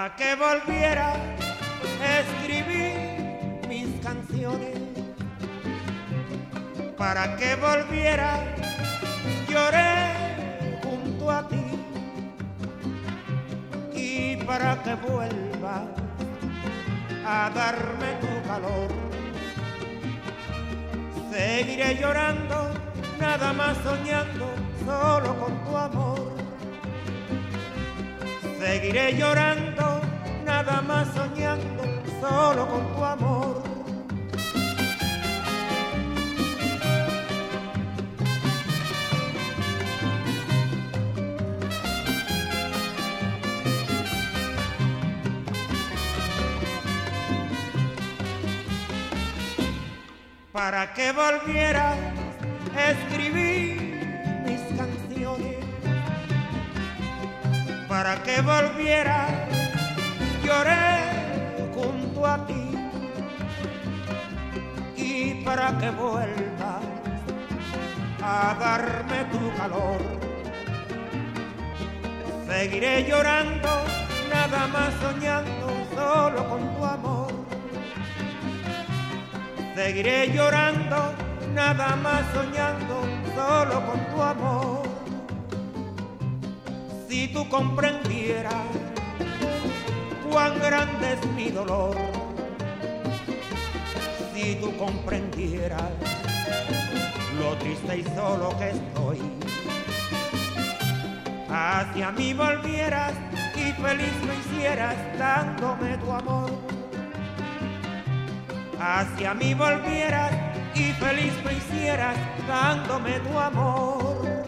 para que volviera a escribir mis canciones, para que volviera lloré junto a ti y para que vuelva a darme tu calor. Seguiré llorando, nada más soñando, solo con tu amor. Seguiré llorando, nada más soñando, solo con tu amor. Para que volviera a escribir para que volviera, lloré junto a ti y para que vuelvas a darme tu calor. Seguiré llorando, nada más soñando, solo con tu amor. Seguiré llorando, nada más soñando, solo con tu amor si tú comprendieras cuán grande es mi dolor, si tú comprendieras lo triste y solo que estoy, hacia mí volvieras y feliz lo hicieras dándome tu amor, hacia mí volvieras y feliz lo hicieras dándome tu amor.